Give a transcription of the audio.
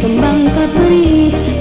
Kembang beli